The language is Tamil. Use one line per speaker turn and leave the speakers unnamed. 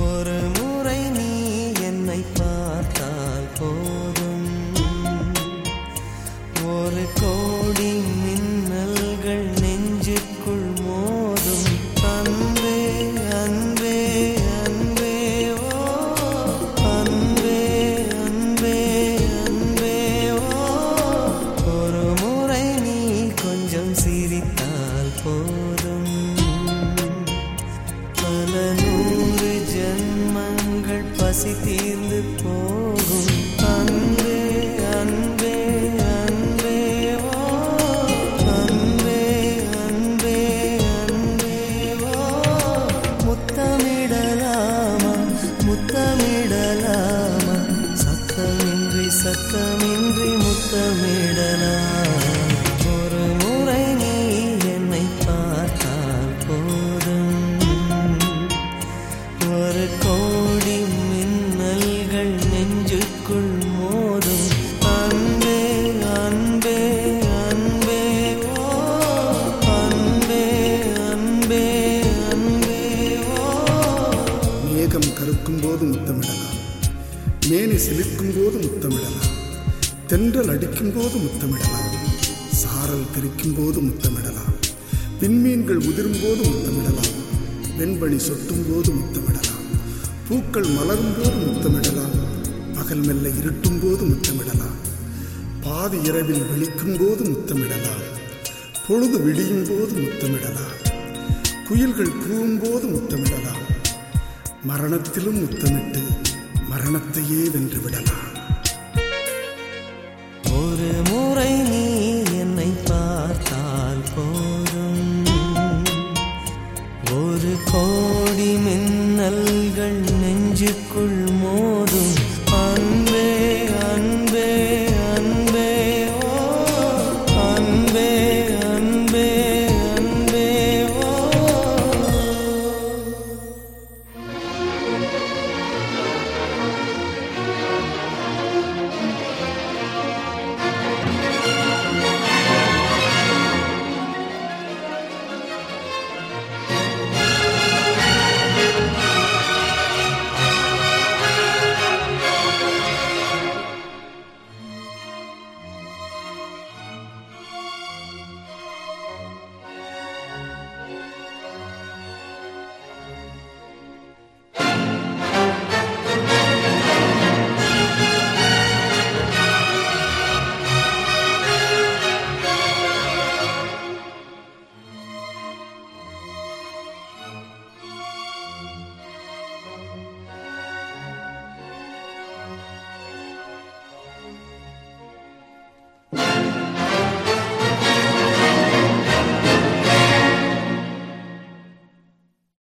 ஒரு முறை நீ என்னை பார்த்தால் போதும். ஒரு கோடி மின்னல்கள் நெஞ்சுக்குள் மோதும். அன்பே அன்பே அன்பே ஓ அன்பே அன்பே அன்பே ஓ. ஒரு முறை நீ கொஞ்சம் சிரித்தால் போதும் பசி தீர்ந்து போகும். அன்பே அன்பே அன்பே ஓ. அன்பே அன்பே அன்பே ஓ. முத்தமிடலாமா முத்தமிடலாமா. சத்தமின்றி சத்தமின்றி முத்தமிடலாம். ஒரு முறை நீ என்னை பார்த்தால் போதும். நெஞ்சுக்குள் மோதும் அன்பே அன்பே அன்பே ஓ அன்பே அன்பே அன்பே ஓ.
மேகம் கருக்கும் போது முத்தமிடலாம். மேனி சிலிர்க்கும் போது முத்தமிடலாம். தென்றல் அடிக்கும் போது முத்தமிடலாம். சாரல் தெரிக்கும் போது முத்தமிடலாம். விண்மீன்கள் உதிரும் போது முத்தமிடலாம். வெண்பனி சொட்டும் போது முத்தமிடலாம். பூக்கள் மலரும் போது முத்தமிடலாம். பகல் மெல்ல இருட்டும் போது முத்தமிடலாம். பாதி இரவில் விழிக்கும் போது முத்தமிடலாம். பொழுது விடியும் போது முத்தமிடலாம். குயில்கள் கூவும் போது முத்தமிடலாம். மரணத்திலும் முத்தமிட்டு மரணத்தையே வென்று விடலாம்.